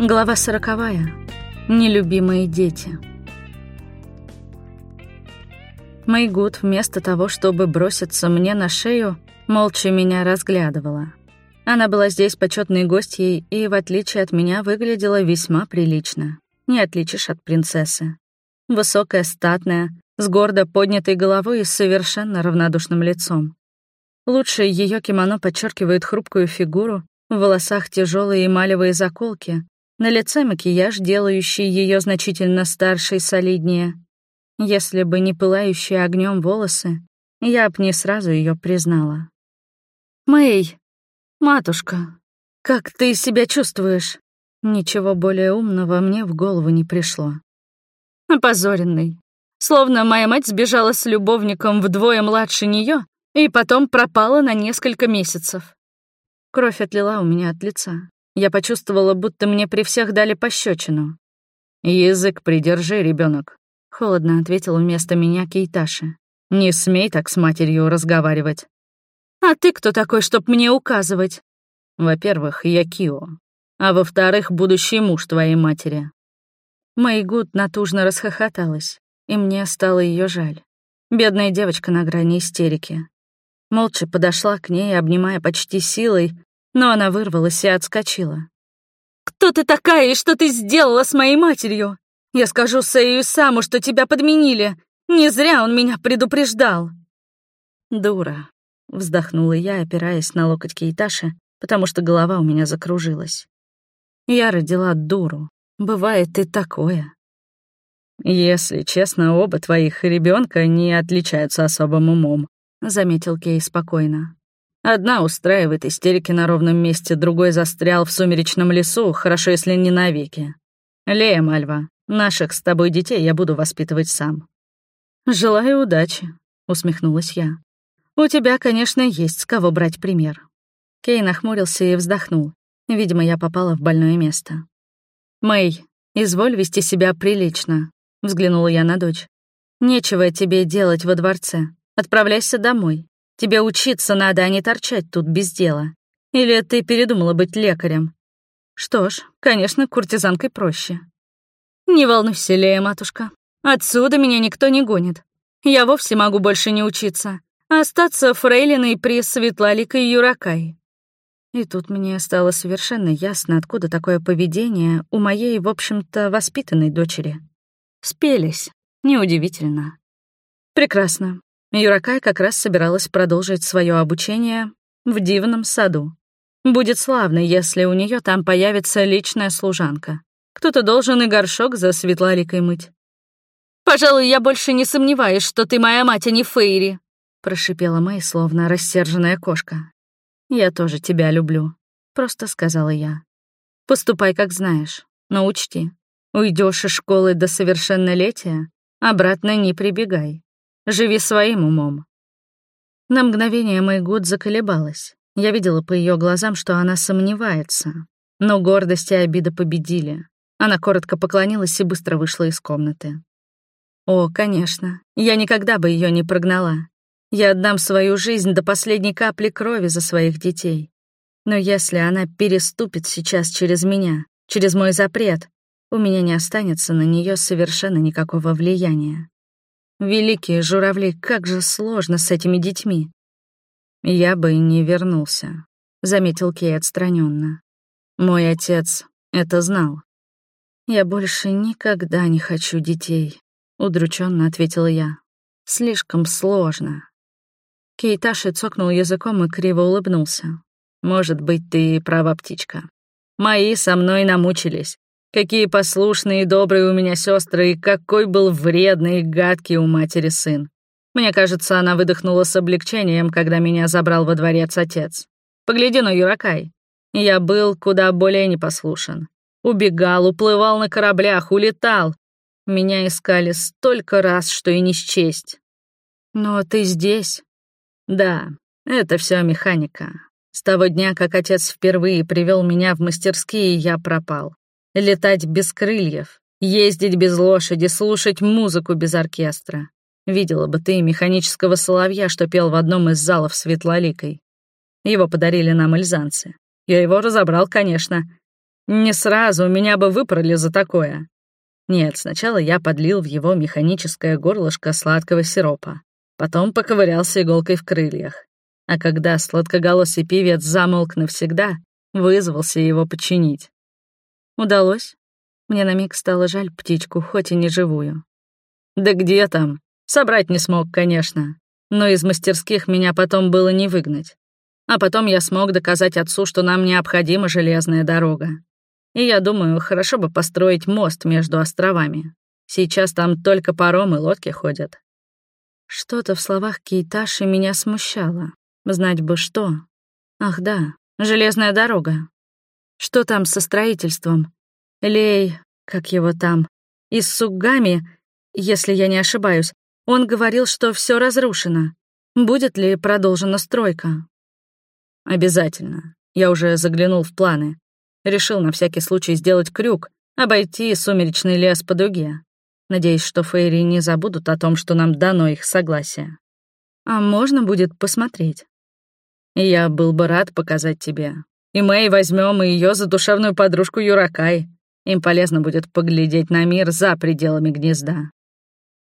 Глава сороковая. Нелюбимые дети. Мэйгуд вместо того, чтобы броситься мне на шею, молча меня разглядывала. Она была здесь почетной гостьей и, в отличие от меня, выглядела весьма прилично. Не отличишь от принцессы. Высокая, статная, с гордо поднятой головой и совершенно равнодушным лицом. Лучше ее кимоно подчеркивает хрупкую фигуру, в волосах тяжелые эмалевые заколки, на лице макияж, делающий ее значительно старше и солиднее. Если бы не пылающие огнем волосы, я б не сразу ее признала. «Мэй, матушка, как ты себя чувствуешь?» Ничего более умного мне в голову не пришло. Опозоренный. Словно моя мать сбежала с любовником вдвое младше нее и потом пропала на несколько месяцев. Кровь отлила у меня от лица. Я почувствовала, будто мне при всех дали пощечину. «Язык придержи, ребенок, холодно ответил вместо меня Кейташи. «Не смей так с матерью разговаривать». «А ты кто такой, чтоб мне указывать?» «Во-первых, я Кио, а во-вторых, будущий муж твоей матери». Мэйгуд натужно расхохоталась, и мне стало ее жаль. Бедная девочка на грани истерики. Молча подошла к ней, обнимая почти силой, но она вырвалась и отскочила. «Кто ты такая и что ты сделала с моей матерью? Я скажу Сэю Саму, что тебя подменили. Не зря он меня предупреждал». «Дура», — вздохнула я, опираясь на локоть Кейташи, потому что голова у меня закружилась. «Я родила дуру. Бывает и такое». «Если честно, оба твоих ребенка не отличаются особым умом», — заметил Кей спокойно. Одна устраивает истерики на ровном месте, другой застрял в сумеречном лесу, хорошо, если не навеки. Лея Мальва, наших с тобой детей я буду воспитывать сам. Желаю удачи, усмехнулась я. У тебя, конечно, есть с кого брать пример. Кей нахмурился и вздохнул. Видимо, я попала в больное место. Мэй, изволь вести себя прилично, взглянула я на дочь. Нечего тебе делать во дворце. Отправляйся домой. Тебе учиться надо, а не торчать тут без дела. Или ты передумала быть лекарем? Что ж, конечно, куртизанкой проще. Не волнуйся, Лея, матушка. Отсюда меня никто не гонит. Я вовсе могу больше не учиться, а остаться фрейлиной при Светлаликой Юракай. И тут мне стало совершенно ясно, откуда такое поведение у моей, в общем-то, воспитанной дочери. Спелись. Неудивительно. Прекрасно. Юракай как раз собиралась продолжить свое обучение в дивном саду. Будет славно, если у нее там появится личная служанка. Кто-то должен и горшок за светларикой мыть. «Пожалуй, я больше не сомневаюсь, что ты моя мать, а не Фейри», — прошипела Мэй, словно рассерженная кошка. «Я тоже тебя люблю», — просто сказала я. «Поступай, как знаешь, но учти, уйдешь из школы до совершеннолетия, обратно не прибегай. Живи своим умом». На мгновение Мэйгуд заколебалась. Я видела по ее глазам, что она сомневается. Но гордость и обида победили. Она коротко поклонилась и быстро вышла из комнаты. О, конечно, я никогда бы ее не прогнала. Я отдам свою жизнь до последней капли крови за своих детей. Но если она переступит сейчас через меня, через мой запрет, у меня не останется на нее совершенно никакого влияния. Великие журавли, как же сложно с этими детьми. Я бы не вернулся, заметил Кей отстраненно. Мой отец это знал. Я больше никогда не хочу детей, удрученно ответила я. Слишком сложно. Кейташи цокнул языком и криво улыбнулся. Может быть, ты права, птичка. Мои со мной намучились. Какие послушные и добрые у меня сестры, и какой был вредный и гадкий у матери сын. Мне кажется, она выдохнула с облегчением, когда меня забрал во дворец отец. Погляди на Юракай. Я был куда более непослушен. Убегал, уплывал на кораблях, улетал. Меня искали столько раз, что и не счесть. Но ты здесь. Да, это все механика. С того дня, как отец впервые привел меня в мастерские, я пропал. Летать без крыльев, ездить без лошади, слушать музыку без оркестра. Видела бы ты механического соловья, что пел в одном из залов Светлоликой. Его подарили нам эльзанцы. Я его разобрал, конечно. Не сразу меня бы выпороли за такое. Нет, сначала я подлил в его механическое горлышко сладкого сиропа. Потом поковырялся иголкой в крыльях. А когда сладкоголосый певец замолк навсегда, вызвался его починить. Удалось. Мне на миг стало жаль птичку, хоть и не живую. Да где там? Собрать не смог, конечно. Но из мастерских меня потом было не выгнать. А потом я смог доказать отцу, что нам необходима железная дорога. И я думаю, хорошо бы построить мост между островами. Сейчас там только паромы и лодки ходят. Что-то в словах Кейташи меня смущало. Знать бы что. Ах да, железная дорога. Что там со строительством? Лей, как его там, и с Сугами, если я не ошибаюсь, он говорил, что все разрушено. Будет ли продолжена стройка? Обязательно. Я уже заглянул в планы. Решил на всякий случай сделать крюк, обойти сумеречный лес по дуге. Надеюсь, что Фейри не забудут о том, что нам дано их согласие. А можно будет посмотреть? Я был бы рад показать тебе. И Мэй возьмем ее за душевную подружку Юракай. Им полезно будет поглядеть на мир за пределами гнезда.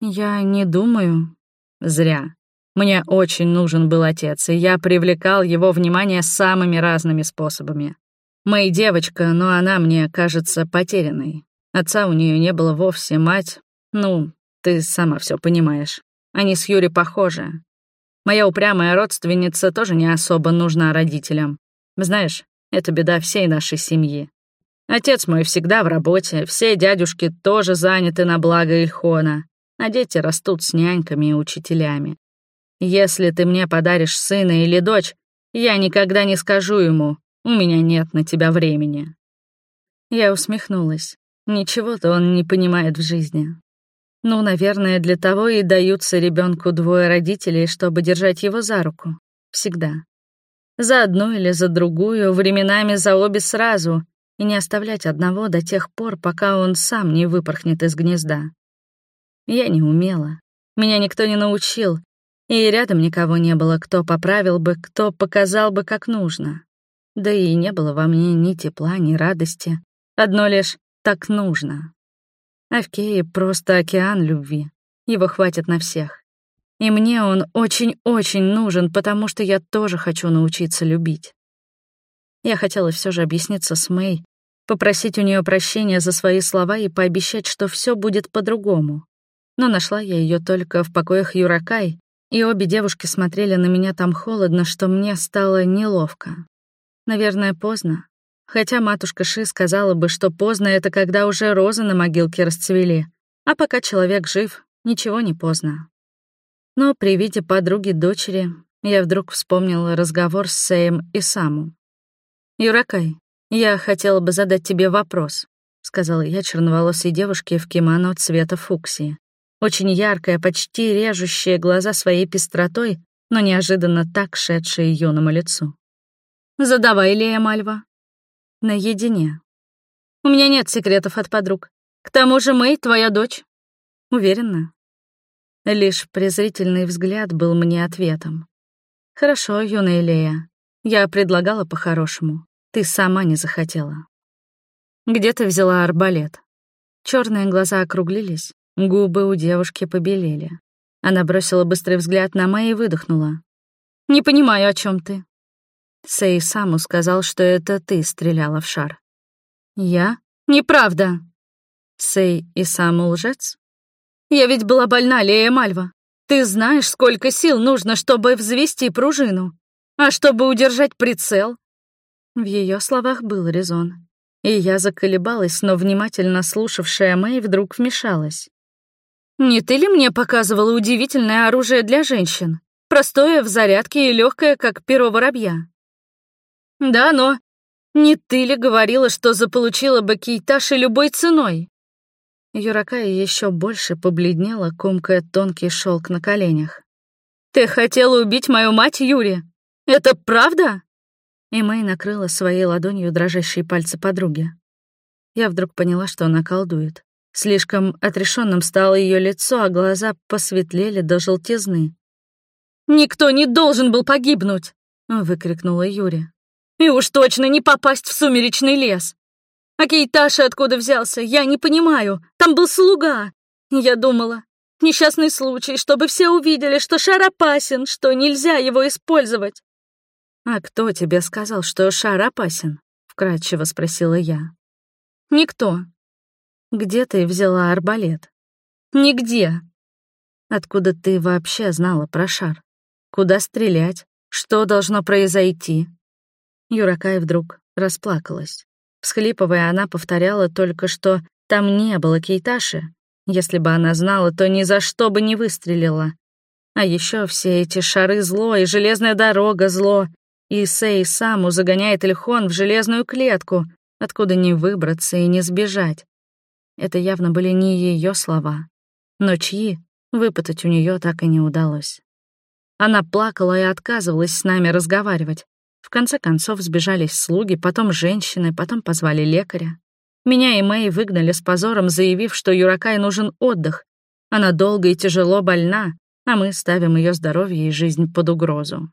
Я не думаю. Зря. Мне очень нужен был отец, и я привлекал его внимание самыми разными способами. Мэй девочка, но она мне кажется потерянной. Отца у нее не было вовсе, мать... Ну, ты сама все понимаешь. Они с Юри похожи. Моя упрямая родственница тоже не особо нужна родителям. Знаешь, это беда всей нашей семьи. Отец мой всегда в работе, все дядюшки тоже заняты на благо Ильхона, а дети растут с няньками и учителями. Если ты мне подаришь сына или дочь, я никогда не скажу ему, у меня нет на тебя времени». Я усмехнулась. Ничего-то он не понимает в жизни. Ну, наверное, для того и даются ребенку двое родителей, чтобы держать его за руку. Всегда. За одну или за другую, временами за обе сразу, и не оставлять одного до тех пор, пока он сам не выпорхнет из гнезда. Я не умела. Меня никто не научил, и рядом никого не было, кто поправил бы, кто показал бы, как нужно. Да и не было во мне ни тепла, ни радости. Одно лишь «так нужно». А в Кее просто океан любви. Его хватит на всех. И мне он очень-очень нужен, потому что я тоже хочу научиться любить. Я хотела все же объясниться с Мэй, попросить у нее прощения за свои слова и пообещать, что все будет по-другому. Но нашла я ее только в покоях Юракай, и обе девушки смотрели на меня там холодно, что мне стало неловко. Наверное, поздно. Хотя матушка Ши сказала бы, что поздно — это когда уже розы на могилке расцвели, а пока человек жив, ничего не поздно. Но при виде подруги дочери я вдруг вспомнила разговор с Сэем и Саму. «Юракай, я хотела бы задать тебе вопрос», — сказала я черноволосой девушке в кимоно цвета фуксии очень яркая, почти режущая глаза своей пестротой, но неожиданно так шедшая юному лицу. «Задавай, Лея Мальва». «Наедине». «У меня нет секретов от подруг. К тому же Мэй твоя дочь». «Уверена». Лишь презрительный взгляд был мне ответом. «Хорошо, юная Лея. Я предлагала по-хорошему. Ты сама не захотела». «Где ты взяла арбалет?» Черные глаза округлились, Губы у девушки побелели. Она бросила быстрый взгляд на Мэй и выдохнула. «Не понимаю, о чем ты». Сэй Саму сказал, что это ты стреляла в шар. «Я? Неправда!» Сэй и Саму лжец? «Я ведь была больна, Лея Мальва. Ты знаешь, сколько сил нужно, чтобы взвести пружину. А чтобы удержать прицел?» В ее словах был резон. И я заколебалась, но внимательно слушавшая Мэй вдруг вмешалась. Не ты ли мне показывала удивительное оружие для женщин? Простое в зарядке и легкое, как перо воробья. Да, но не ты ли говорила, что заполучила бы Кейташи любой ценой? Юракая еще больше побледнела, комкая тонкий шелк на коленях. «Ты хотела убить мою мать, Юри? Это правда?» И Мэй накрыла своей ладонью дрожащие пальцы подруги. Я вдруг поняла, что она колдует. Слишком отрешенным стало ее лицо, а глаза посветлели до желтизны. «Никто не должен был погибнуть!» — выкрикнула Юрия. «И уж точно не попасть в сумеречный лес! А Кейташа откуда взялся? Я не понимаю. Там был слуга. Я думала, несчастный случай, чтобы все увидели, что шар опасен, что нельзя его использовать. «А кто тебе сказал, что шар опасен?» — вкратчиво спросила я. «Никто». «Где ты взяла арбалет?» «Нигде». «Откуда ты вообще знала про шар? Куда стрелять? Что должно произойти?» Юракай вдруг расплакалась. Всхлипывая, она повторяла только, что там не было Кейташи. Если бы она знала, то ни за что бы не выстрелила. А еще все эти шары зло и железная дорога зло, и Сей Саму загоняет Ильхон в железную клетку, откуда не выбраться и не сбежать. Это явно были не ее слова. Но чьи, выпытать у нее так и не удалось. Она плакала и отказывалась с нами разговаривать. В конце концов сбежались слуги, потом женщины, потом позвали лекаря. Меня и Мэй выгнали с позором, заявив, что Юракай нужен отдых. Она долго и тяжело больна, а мы ставим ее здоровье и жизнь под угрозу.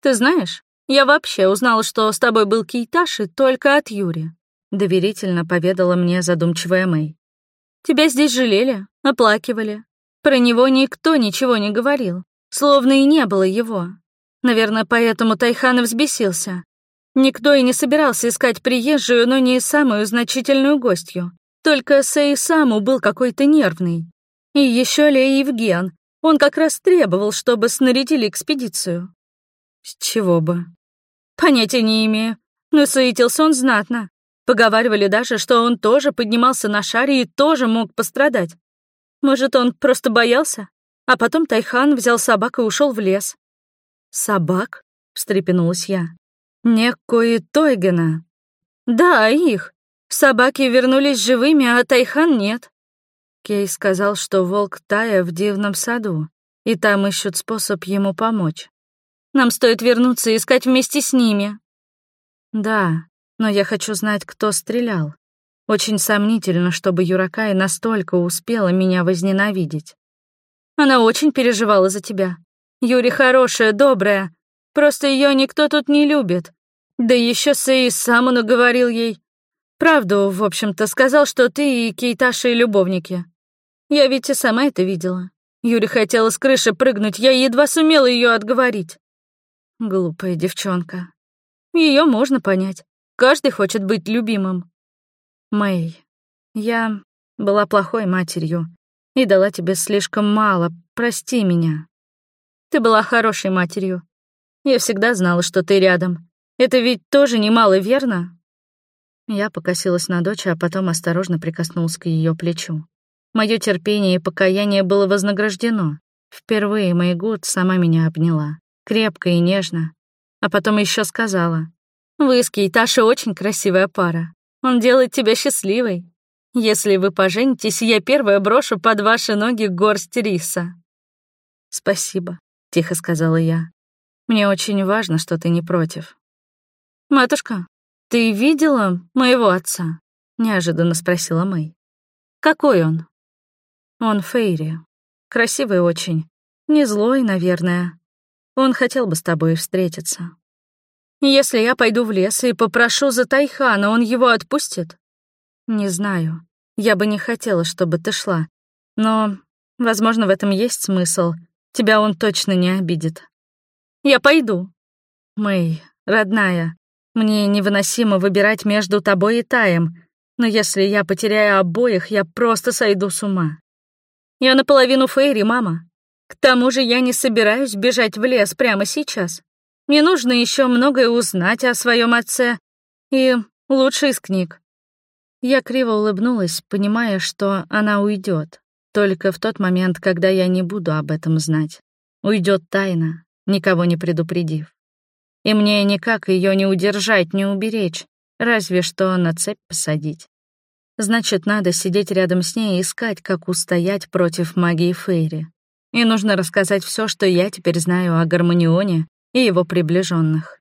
«Ты знаешь, я вообще узнала, что с тобой был Кейташи только от Юри», — доверительно поведала мне задумчивая Мэй. «Тебя здесь жалели, оплакивали. Про него никто ничего не говорил, словно и не было его. Наверное, поэтому Тайхан взбесился. Никто и не собирался искать приезжую, но не самую значительную гостью. Только Сэй Саму был какой-то нервный. И еще Ле Евген. Он как раз требовал, чтобы снарядили экспедицию. С чего бы? Понятия не имею. Но суетился он знатно. Поговаривали даже, что он тоже поднимался на шаре и тоже мог пострадать. Может, он просто боялся? А потом Тайхан взял собак и ушел в лес. «Собак?» — встрепенулась я. «Некое Тойгена». «Да, их. Собаки вернулись живыми, а Тайхан нет». Кей сказал, что волк Тая в дивном саду, и там ищут способ ему помочь. Нам стоит вернуться и искать вместе с ними». «Да, но я хочу знать, кто стрелял. Очень сомнительно, чтобы Юракай настолько успела меня возненавидеть. Она очень переживала за тебя. Юри хорошая, добрая. Просто ее никто тут не любит. Да еще Сэй сам он говорил ей. Правду, в общем-то, сказал, что ты и Кейташи любовники. Я ведь и сама это видела. Юри хотела с крыши прыгнуть, я едва сумела ее отговорить. Глупая девчонка. Ее можно понять. Каждый хочет быть любимым. Мэй, я была плохой матерью и дала тебе слишком мало. Прости меня. Ты была хорошей матерью. Я всегда знала, что ты рядом. Это ведь тоже немало, верно? Я покосилась на дочь, а потом осторожно прикоснулась к ее плечу. Мое терпение и покаяние было вознаграждено. Впервые Мэйгуд сама меня обняла крепко и нежно. А потом еще сказала, «Вы с Кейташей очень красивая пара. Он делает тебя счастливой. Если вы поженитесь, я первая брошу под ваши ноги горсть риса». «Спасибо», — тихо сказала я. «Мне очень важно, что ты не против». «Матушка, ты видела моего отца?» — неожиданно спросила Мэй. «Какой он?» «Он Фейри. Красивый очень. Не злой, наверное, он хотел бы с тобой встретиться. Если я пойду в лес и попрошу за Тайхана, он его отпустит? Не знаю. Я бы не хотела, чтобы ты шла. Но, возможно, в этом есть смысл. Тебя он точно не обидит. Я пойду. Мэй, родная, мне невыносимо выбирать между тобой и Таем, но если я потеряю обоих, я просто сойду с ума. Я наполовину Фейри, мама. К тому же я не собираюсь бежать в лес прямо сейчас. Мне нужно еще многое узнать о своем отце. И лучше из книг. Я криво улыбнулась, понимая, что она уйдет. Только в тот момент, когда я не буду об этом знать. Уйдет тайно, никого не предупредив. И мне никак ее не удержать, не уберечь, разве что на цепь посадить. Значит, надо сидеть рядом с ней и искать, как устоять против магии Фейри и нужно рассказать все, что я теперь знаю о Гармонионе и его приближенных.